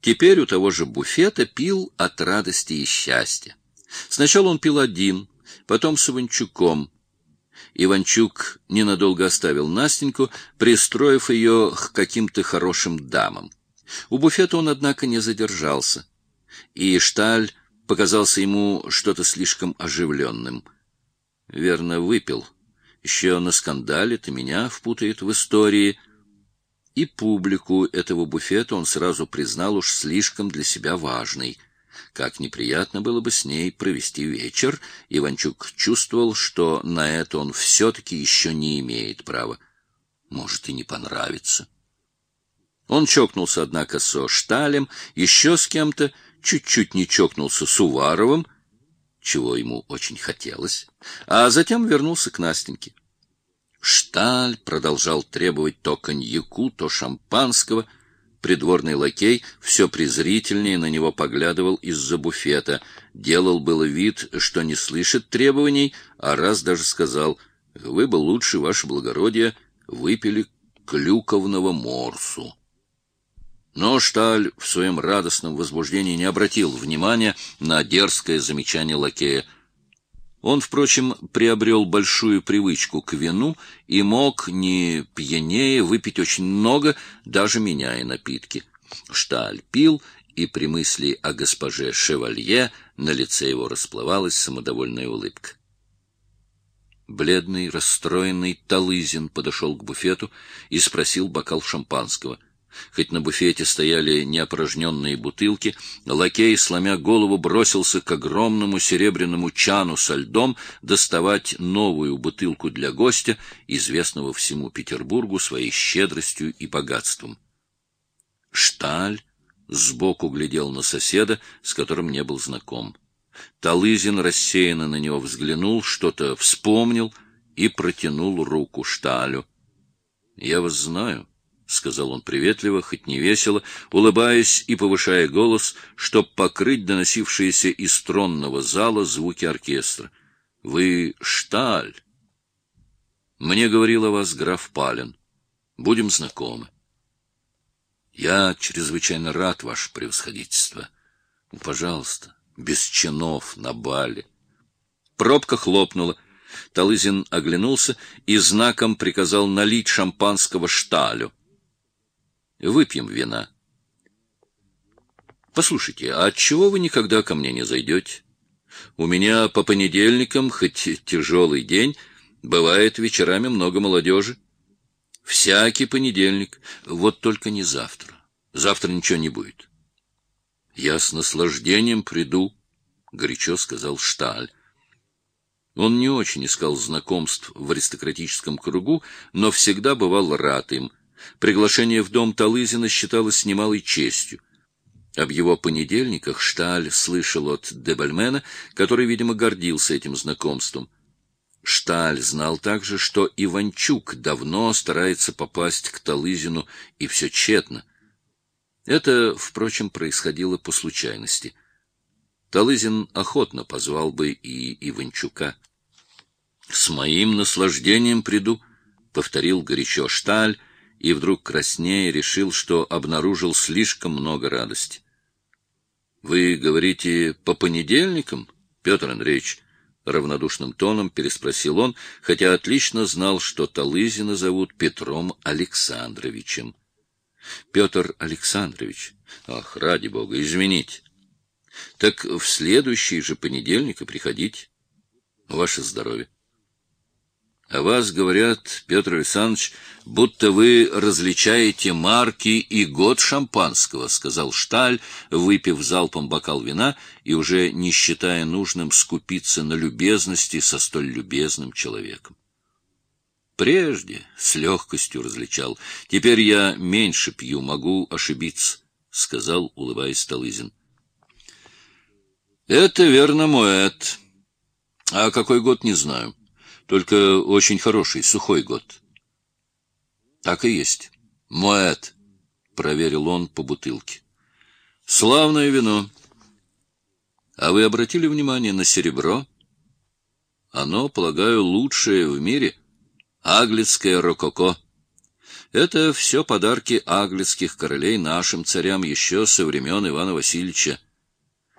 теперь у того же буфета пил от радости и счастья. Сначала он пил один, потом с Иванчуком. Иванчук ненадолго оставил Настеньку, пристроив ее к каким-то хорошим дамам. У буфета он, однако, не задержался, и Шталь показался ему что-то слишком оживленным. Верно, выпил. Еще на скандале-то меня впутает в истории. И публику этого буфета он сразу признал уж слишком для себя важной — как неприятно было бы с ней провести вечер, Иванчук чувствовал, что на это он все-таки еще не имеет права. Может, и не понравится. Он чокнулся, однако, со Шталем, еще с кем-то, чуть-чуть не чокнулся с Уваровым, чего ему очень хотелось, а затем вернулся к Настеньке. Шталь продолжал требовать то коньяку, то шампанского — Придворный лакей все презрительнее на него поглядывал из-за буфета, делал было вид, что не слышит требований, а раз даже сказал, «Вы бы лучше, ваше благородие, выпили клюковного морсу». Но Шталь в своем радостном возбуждении не обратил внимания на дерзкое замечание лакея — он, впрочем, приобрел большую привычку к вину и мог, не пьянее, выпить очень много, даже меняя напитки. Шталь пил, и при мысли о госпоже Шевалье на лице его расплывалась самодовольная улыбка. Бледный, расстроенный Талызин подошел к буфету и спросил бокал шампанского — Хоть на буфете стояли неопорожненные бутылки, лакей, сломя голову, бросился к огромному серебряному чану со льдом доставать новую бутылку для гостя, известного всему Петербургу своей щедростью и богатством. Шталь сбоку глядел на соседа, с которым не был знаком. Талызин рассеянно на него взглянул, что-то вспомнил и протянул руку Шталю. — Я вас знаю, — сказал он приветливо, хоть не весело, улыбаясь и повышая голос, чтоб покрыть доносившиеся из тронного зала звуки оркестра. — Вы Шталь. Мне говорил о вас граф Пален. Будем знакомы. Я чрезвычайно рад, ваше превосходительство. Пожалуйста, без чинов на бале. Пробка хлопнула. Талызин оглянулся и знаком приказал налить шампанского Шталю. Выпьем вина. Послушайте, а отчего вы никогда ко мне не зайдете? У меня по понедельникам, хоть тяжелый день, бывает вечерами много молодежи. Всякий понедельник, вот только не завтра. Завтра ничего не будет. Я с наслаждением приду, — горячо сказал Шталь. Он не очень искал знакомств в аристократическом кругу, но всегда бывал рад им — Приглашение в дом Талызина считалось немалой честью. Об его понедельниках Шталь слышал от Дебальмена, который, видимо, гордился этим знакомством. Шталь знал также, что Иванчук давно старается попасть к Талызину, и все тщетно. Это, впрочем, происходило по случайности. Талызин охотно позвал бы и Иванчука. — С моим наслаждением приду, — повторил горячо Шталь, и вдруг краснее решил, что обнаружил слишком много радости. — Вы говорите по понедельникам, Петр Андреевич? — равнодушным тоном переспросил он, хотя отлично знал, что Талызина зовут Петром Александровичем. — Петр Александрович, ах, ради бога, извините. Так в следующий же понедельник и приходите. Ваше здоровье. О вас говорят, Петр Александрович, будто вы различаете марки и год шампанского, — сказал Шталь, выпив залпом бокал вина и уже не считая нужным скупиться на любезности со столь любезным человеком. Прежде с легкостью различал. Теперь я меньше пью, могу ошибиться, — сказал, улыбаясь Талызин. — Это верно, Моэт. А какой год, не знаю. Только очень хороший, сухой год. Так и есть. Моэт, проверил он по бутылке. Славное вино. А вы обратили внимание на серебро? Оно, полагаю, лучшее в мире. Аглицкое рококо. Это все подарки аглицких королей нашим царям еще со времен Ивана Васильевича.